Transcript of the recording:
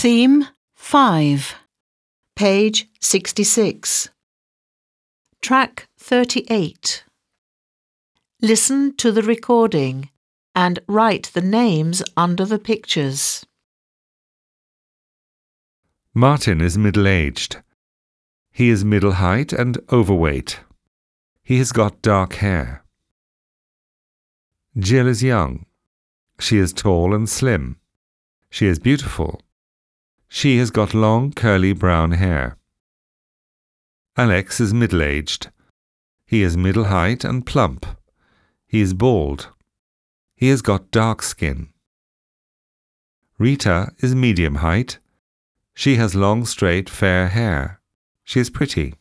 Theme 5, page 66. Track 38. Listen to the recording and write the names under the pictures. Martin is middle aged. He is middle height and overweight. He has got dark hair. Jill is young. She is tall and slim. She is beautiful. She has got long, curly brown hair. Alex is middle aged. He is middle height and plump. He is bald. He has got dark skin. Rita is medium height. She has long, straight, fair hair. She is pretty.